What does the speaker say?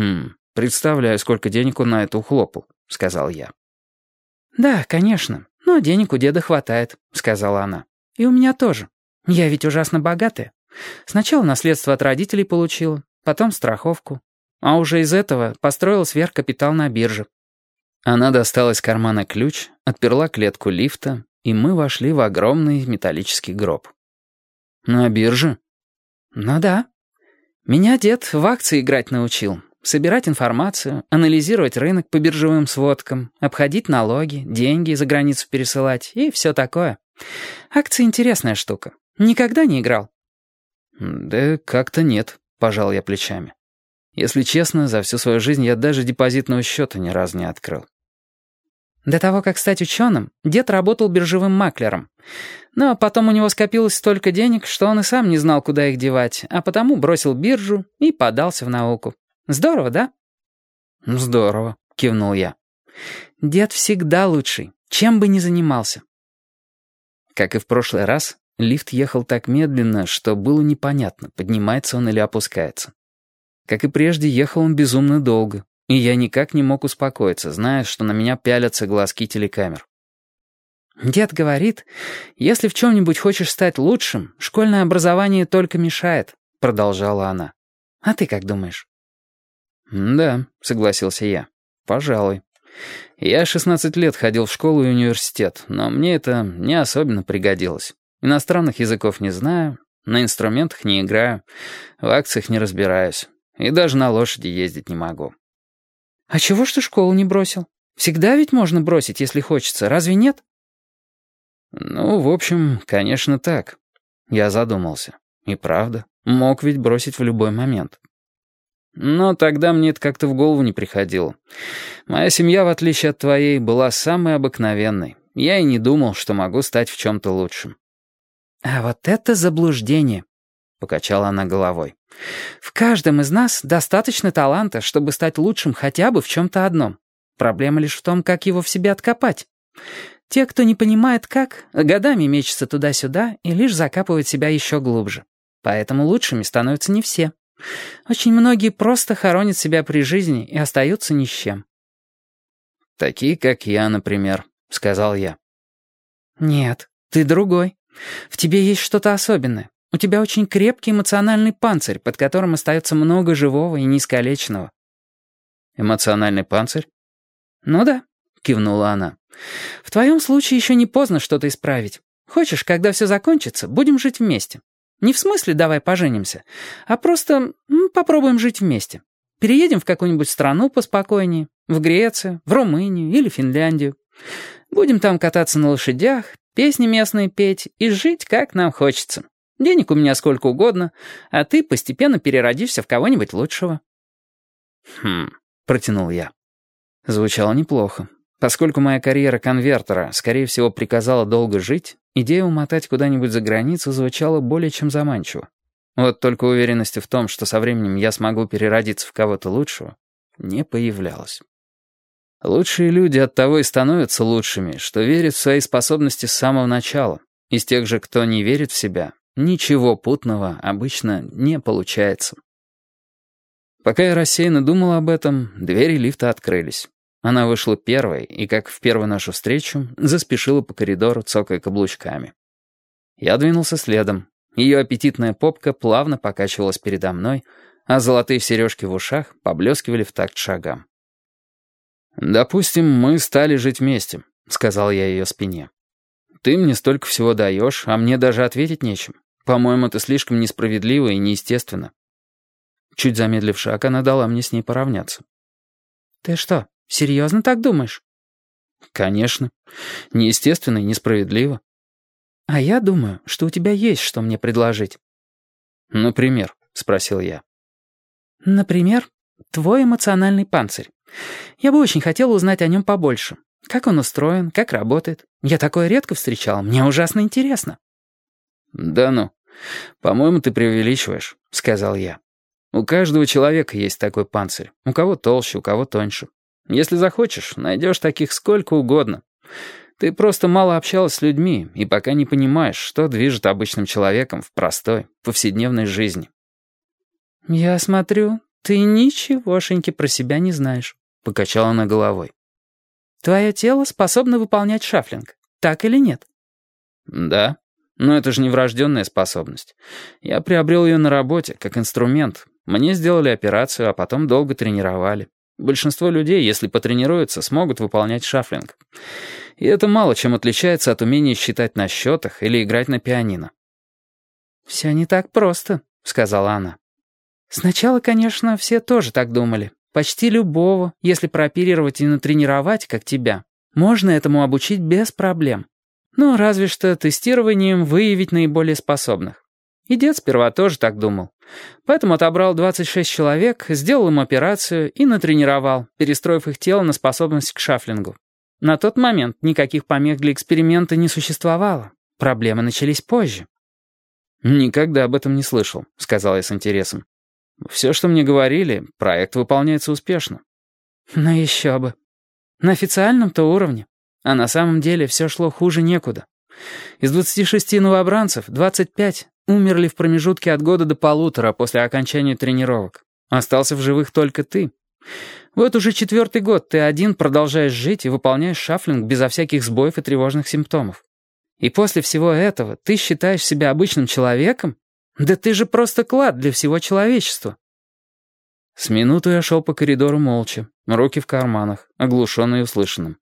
«Хм, представляю, сколько денег он на это ухлопал», — сказал я. «Да, конечно, но денег у деда хватает», — сказала она. «И у меня тоже. Я ведь ужасно богатая. Сначала наследство от родителей получила, потом страховку. А уже из этого построила сверхкапитал на бирже». Она достала из кармана ключ, отперла клетку лифта, и мы вошли в огромный металлический гроб. «На бирже?» «Ну да. Меня дед в акции играть научил. Собирать информацию, анализировать рынок по биржевым сводкам, обходить налоги, деньги за границу пересылать и все такое. Акции интересная штука. Никогда не играл?» «Да как-то нет», — пожал я плечами. «Если честно, за всю свою жизнь я даже депозитного счета ни разу не открыл». До того, как стать ученым, дед работал биржевым маклером. Но потом у него скопилось столько денег, что он и сам не знал, куда их девать, а потому бросил биржу и подался в науку. Здорово, да?» «Здорово», — кивнул я. «Дед всегда лучший, чем бы ни занимался». Как и в прошлый раз, лифт ехал так медленно, что было непонятно, поднимается он или опускается. Как и прежде, ехал он безумно долго, и я никак не мог успокоиться, зная, что на меня пялятся глазки телекамер. «Дед говорит, если в чем-нибудь хочешь стать лучшим, школьное образование только мешает», — продолжала она. «А ты как думаешь?» «Да», — согласился я. «Пожалуй. Я 16 лет ходил в школу и университет, но мне это не особенно пригодилось. Иностранных языков не знаю, на инструментах не играю, в акциях не разбираюсь, и даже на лошади ездить не могу». «А чего ж ты школу не бросил? Всегда ведь можно бросить, если хочется, разве нет?» «Ну, в общем, конечно, так». Я задумался. И правда, мог ведь бросить в любой момент. Но тогда мне это как-то в голову не приходило. Моя семья, в отличие от твоей, была самой обыкновенной. Я и не думал, что могу стать в чем-то лучшим. «А вот это заблуждение», — покачала она головой. «В каждом из нас достаточно таланта, чтобы стать лучшим хотя бы в чем-то одном. Проблема лишь в том, как его в себе откопать. Те, кто не понимает как, годами мечется туда-сюда и лишь закапывают себя еще глубже. Поэтому лучшими становятся не все». Очень многие просто хоронят себя при жизни и остаются ни с чем. «Такие, как я, например», — сказал я. «Нет, ты другой. В тебе есть что-то особенное. У тебя очень крепкий эмоциональный панцирь, под которым остается много живого и неискалеченного». «Эмоциональный панцирь?» «Ну да», — кивнула она. «В твоем случае еще не поздно что-то исправить. Хочешь, когда все закончится, будем жить вместе. Не в смысле «давай поженимся», а просто ну, попробуем жить вместе. Переедем в какую-нибудь страну поспокойнее, в Грецию, в Румынию или Финляндию. Будем там кататься на лошадях, песни местные петь и жить, как нам хочется. Денег у меня сколько угодно, а ты постепенно переродишься в кого-нибудь лучшего». «Хм», — протянул я. Звучало неплохо. Поскольку моя карьера конвертера, скорее всего, приказала долго жить, идея умотать куда-нибудь за границу звучала более чем заманчиво. Вот только уверенности в том, что со временем я смогу переродиться в кого-то лучшего, не появлялась. Лучшие люди от того и становятся лучшими, что верят в свои способности с самого начала. Из тех же, кто не верит в себя, ничего путного обычно не получается. Пока я рассеянно думал об этом, двери лифта открылись. Она вышла первой и, как в первую нашу встречу, заспешила по коридору, цокая каблучками. Я двинулся следом. Ее аппетитная попка плавно покачивалась передо мной, а золотые сережки в ушах поблескивали в такт шагам. «Допустим, мы стали жить вместе», — сказал я ее спине. «Ты мне столько всего даешь, а мне даже ответить нечем. По-моему, это слишком несправедливо и неестественно». Чуть замедлив шаг, она дала мне с ней поравняться. «Ты что, Серьезно так думаешь? Конечно. Неестественно и несправедливо. А я думаю, что у тебя есть что мне предложить. Например, спросил я. Например, твой эмоциональный панцирь. Я бы очень хотел узнать о нем побольше. Как он устроен, как работает. Я такое редко встречал, мне ужасно интересно. Да ну, по-моему, ты преувеличиваешь, сказал я. У каждого человека есть такой панцирь. У кого толще, у кого тоньше. Если захочешь, найдешь таких сколько угодно. Ты просто мало общалась с людьми и пока не понимаешь, что движет обычным человеком в простой, повседневной жизни. «Я смотрю, «Ты ничегошеньки про себя не знаешь», — покачала она головой. «Твое тело способно выполнять шафлинг, так или нет?» «Да, но это же не врожденная способность. Я приобрел ее на работе, как инструмент. Мне сделали операцию, а потом долго тренировали. Большинство людей, если потренируются, смогут выполнять шафлинг. И это мало чем отличается от умения считать на счетах или играть на пианино». «Все не так просто», — сказала она. «Сначала, конечно, все тоже так думали. Почти любого, если прооперировать и натренировать, как тебя, можно этому обучить без проблем. Ну, разве что тестированием выявить наиболее способных. И дед сперва тоже так думал. Поэтому отобрал 26 человек, сделал им операцию и натренировал, перестроив их тело на способность к шафлингу. На тот момент никаких помех для эксперимента не существовало. Проблемы начались позже. «Никогда об этом не слышал», — сказал я с интересом. «Все, что мне говорили, проект выполняется успешно». «Ну еще бы. На официальном-то уровне. А на самом деле все шло хуже некуда. Из 26 новобранцев 25 умерли в промежутке от года до полутора после окончания тренировок. Остался в живых только ты. Вот уже четвертый год ты один продолжаешь жить и выполняешь шафлинг безо всяких сбоев и тревожных симптомов. И после всего этого ты считаешь себя обычным человеком? Да ты же просто клад для всего человечества. С минуту я шел по коридору молча, руки в карманах, оглушенный услышанным.